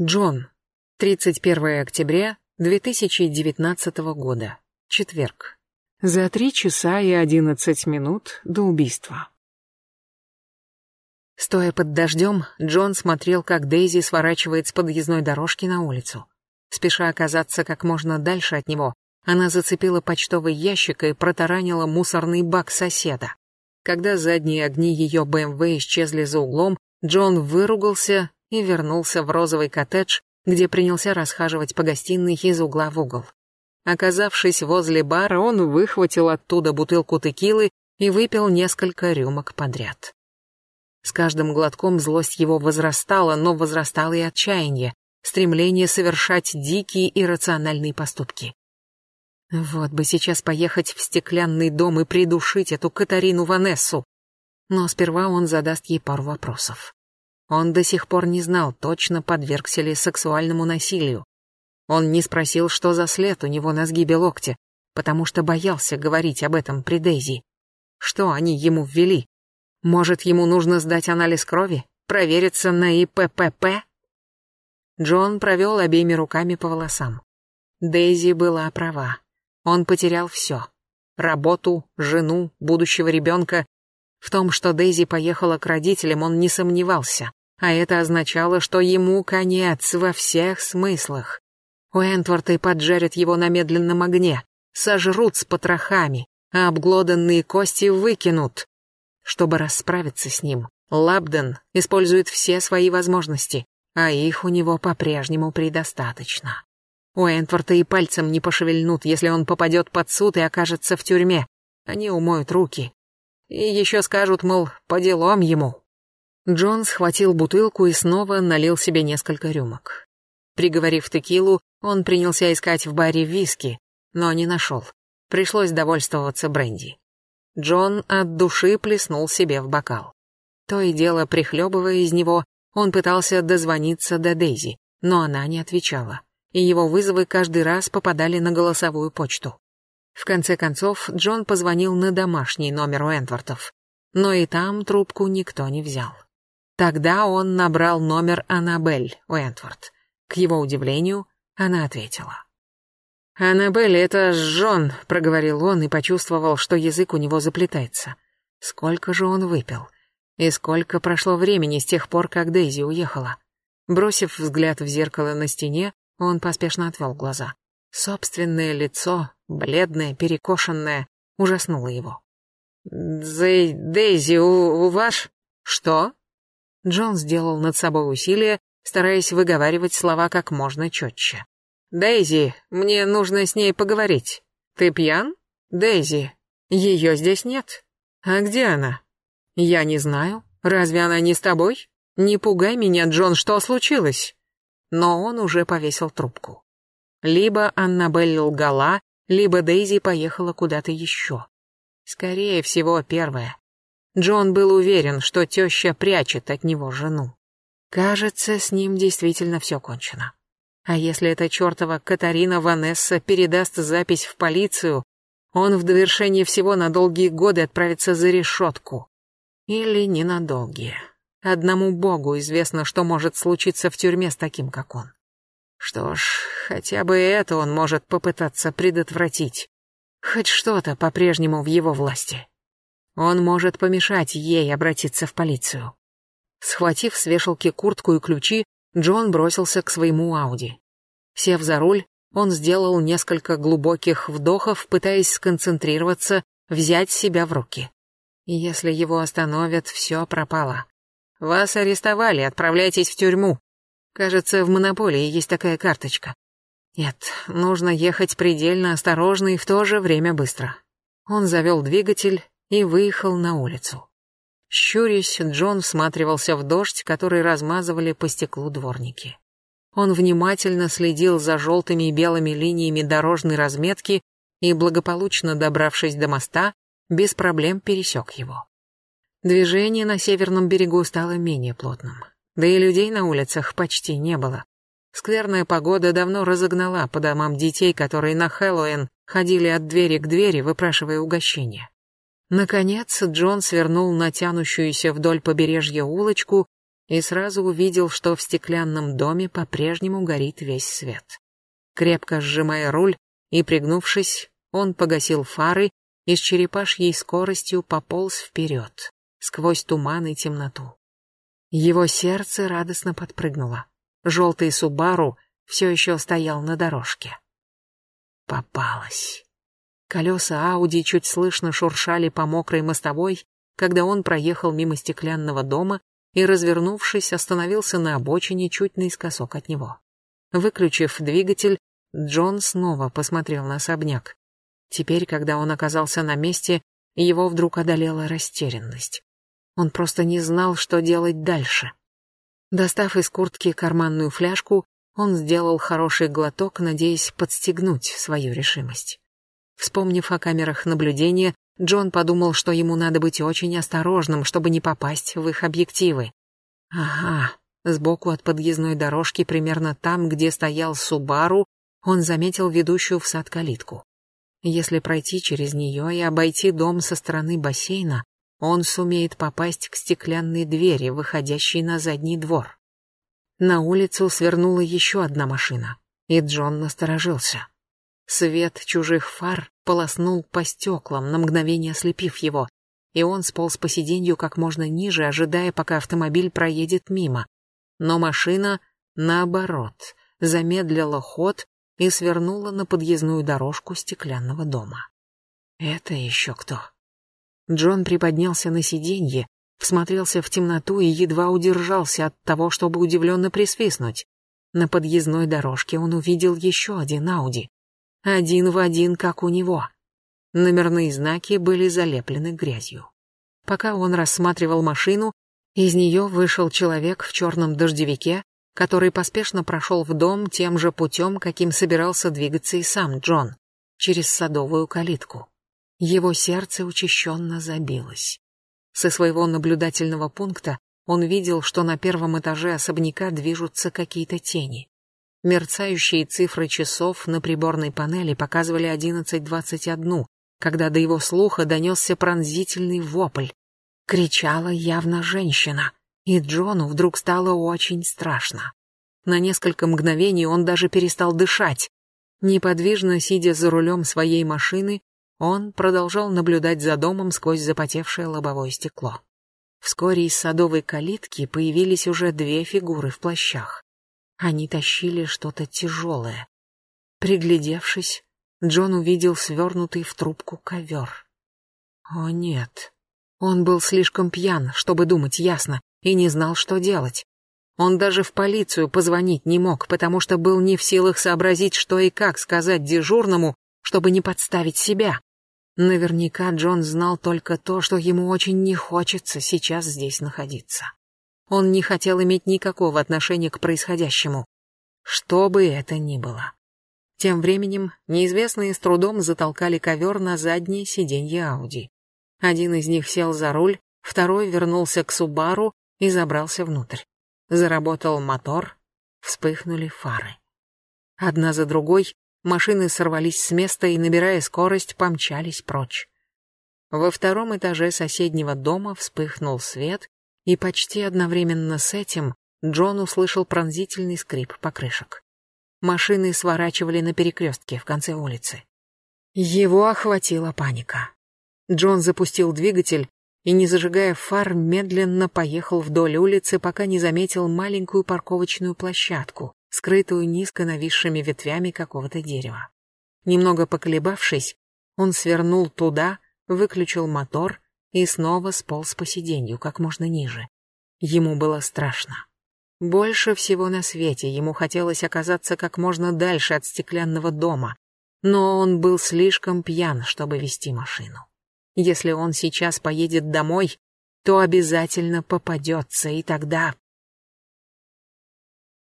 Джон. 31 октября 2019 года. Четверг. За три часа и одиннадцать минут до убийства. Стоя под дождем, Джон смотрел, как Дейзи сворачивает с подъездной дорожки на улицу. Спеша оказаться как можно дальше от него, она зацепила почтовый ящик и протаранила мусорный бак соседа. Когда задние огни ее БМВ исчезли за углом, Джон выругался и вернулся в розовый коттедж, где принялся расхаживать по гостиной из угла в угол. Оказавшись возле бара, он выхватил оттуда бутылку текилы и выпил несколько рюмок подряд. С каждым глотком злость его возрастала, но возрастало и отчаяние, стремление совершать дикие иррациональные поступки. Вот бы сейчас поехать в стеклянный дом и придушить эту Катарину Ванессу. Но сперва он задаст ей пару вопросов. Он до сих пор не знал, точно подвергся ли сексуальному насилию. Он не спросил, что за след у него на сгибе локтя, потому что боялся говорить об этом при Дейзи. Что они ему ввели? Может, ему нужно сдать анализ крови? Провериться на ИППП? Джон провел обеими руками по волосам. Дейзи была права. Он потерял все. Работу, жену, будущего ребенка. В том, что Дейзи поехала к родителям, он не сомневался а это означало, что ему конец во всех смыслах. Уэнтворты поджарят его на медленном огне, сожрут с потрохами, а обглоданные кости выкинут. Чтобы расправиться с ним, Лабден использует все свои возможности, а их у него по-прежнему предостаточно. Уэнтворта и пальцем не пошевельнут, если он попадет под суд и окажется в тюрьме. Они умоют руки. И еще скажут, мол, по делам ему. Джон схватил бутылку и снова налил себе несколько рюмок. Приговорив текилу, он принялся искать в баре виски, но не нашел. Пришлось довольствоваться бренди. Джон от души плеснул себе в бокал. То и дело, прихлебывая из него, он пытался дозвониться до Дейзи, но она не отвечала, и его вызовы каждый раз попадали на голосовую почту. В конце концов, Джон позвонил на домашний номер Уэнтвортов, но и там трубку никто не взял. Тогда он набрал номер Аннабель Уэнтворд. К его удивлению, она ответила. «Аннабель, это Джон», — проговорил он и почувствовал, что язык у него заплетается. Сколько же он выпил? И сколько прошло времени с тех пор, как Дейзи уехала? Бросив взгляд в зеркало на стене, он поспешно отвел глаза. Собственное лицо, бледное, перекошенное, ужаснуло его. «Дейзи, у, у ваш...» «Что?» Джон сделал над собой усилие, стараясь выговаривать слова как можно четче. «Дейзи, мне нужно с ней поговорить. Ты пьян? Дейзи, ее здесь нет. А где она? Я не знаю. Разве она не с тобой? Не пугай меня, Джон, что случилось?» Но он уже повесил трубку. Либо Аннабель лгала, либо Дейзи поехала куда-то еще. Скорее всего, первое. Джон был уверен, что теща прячет от него жену. Кажется, с ним действительно все кончено. А если эта чертова Катарина Ванесса передаст запись в полицию, он в довершении всего на долгие годы отправится за решетку. Или не на долгие. Одному богу известно, что может случиться в тюрьме с таким, как он. Что ж, хотя бы это он может попытаться предотвратить. Хоть что-то по-прежнему в его власти. Он может помешать ей обратиться в полицию. Схватив с вешалки куртку и ключи, Джон бросился к своему Ауди. Сев за руль, он сделал несколько глубоких вдохов, пытаясь сконцентрироваться, взять себя в руки. Если его остановят, все пропало. Вас арестовали, отправляйтесь в тюрьму. Кажется, в монополии есть такая карточка. Нет, нужно ехать предельно осторожно и в то же время быстро. Он завел двигатель и выехал на улицу. Щурясь, Джон всматривался в дождь, который размазывали по стеклу дворники. Он внимательно следил за желтыми и белыми линиями дорожной разметки и, благополучно добравшись до моста, без проблем пересек его. Движение на северном берегу стало менее плотным, да и людей на улицах почти не было. Скверная погода давно разогнала по домам детей, которые на Хэллоуин ходили от двери к двери, выпрашивая угощения. Наконец Джон свернул на тянущуюся вдоль побережья улочку и сразу увидел, что в стеклянном доме по-прежнему горит весь свет. Крепко сжимая руль и пригнувшись, он погасил фары и с черепашьей скоростью пополз вперед, сквозь туман и темноту. Его сердце радостно подпрыгнуло. Желтый Субару все еще стоял на дорожке. Попалась. Колеса Ауди чуть слышно шуршали по мокрой мостовой, когда он проехал мимо стеклянного дома и, развернувшись, остановился на обочине чуть наискосок от него. Выключив двигатель, Джон снова посмотрел на особняк. Теперь, когда он оказался на месте, его вдруг одолела растерянность. Он просто не знал, что делать дальше. Достав из куртки карманную фляжку, он сделал хороший глоток, надеясь подстегнуть свою решимость. Вспомнив о камерах наблюдения, Джон подумал, что ему надо быть очень осторожным, чтобы не попасть в их объективы. Ага, сбоку от подъездной дорожки, примерно там, где стоял Субару, он заметил ведущую в сад калитку. Если пройти через нее и обойти дом со стороны бассейна, он сумеет попасть к стеклянной двери, выходящей на задний двор. На улицу свернула еще одна машина, и Джон насторожился. Свет чужих фар полоснул по стеклам, на мгновение ослепив его, и он сполз по сиденью как можно ниже, ожидая, пока автомобиль проедет мимо. Но машина, наоборот, замедлила ход и свернула на подъездную дорожку стеклянного дома. Это еще кто? Джон приподнялся на сиденье, всмотрелся в темноту и едва удержался от того, чтобы удивленно присвистнуть. На подъездной дорожке он увидел еще один Ауди. Один в один, как у него. Номерные знаки были залеплены грязью. Пока он рассматривал машину, из нее вышел человек в черном дождевике который поспешно прошел в дом тем же путем, каким собирался двигаться и сам Джон, через садовую калитку. Его сердце учащенно забилось. Со своего наблюдательного пункта он видел, что на первом этаже особняка движутся какие-то тени. Мерцающие цифры часов на приборной панели показывали 11.21, когда до его слуха донесся пронзительный вопль. Кричала явно женщина и Джону вдруг стало очень страшно. На несколько мгновений он даже перестал дышать. Неподвижно сидя за рулем своей машины, он продолжал наблюдать за домом сквозь запотевшее лобовое стекло. Вскоре из садовой калитки появились уже две фигуры в плащах. Они тащили что-то тяжелое. Приглядевшись, Джон увидел свернутый в трубку ковер. О нет, он был слишком пьян, чтобы думать ясно, и не знал, что делать. Он даже в полицию позвонить не мог, потому что был не в силах сообразить, что и как сказать дежурному, чтобы не подставить себя. Наверняка Джон знал только то, что ему очень не хочется сейчас здесь находиться. Он не хотел иметь никакого отношения к происходящему, что бы это ни было. Тем временем неизвестные с трудом затолкали ковер на заднее сиденье Ауди. Один из них сел за руль, второй вернулся к Субару и забрался внутрь. Заработал мотор, вспыхнули фары. Одна за другой машины сорвались с места и, набирая скорость, помчались прочь. Во втором этаже соседнего дома вспыхнул свет, и почти одновременно с этим Джон услышал пронзительный скрип покрышек. Машины сворачивали на перекрестке в конце улицы. Его охватила паника. Джон запустил двигатель и, не зажигая фар, медленно поехал вдоль улицы, пока не заметил маленькую парковочную площадку, скрытую низко нависшими ветвями какого-то дерева. Немного поколебавшись, он свернул туда, выключил мотор и снова сполз по сиденью как можно ниже. Ему было страшно. Больше всего на свете ему хотелось оказаться как можно дальше от стеклянного дома, но он был слишком пьян, чтобы вести машину. Если он сейчас поедет домой, то обязательно попадется, и тогда...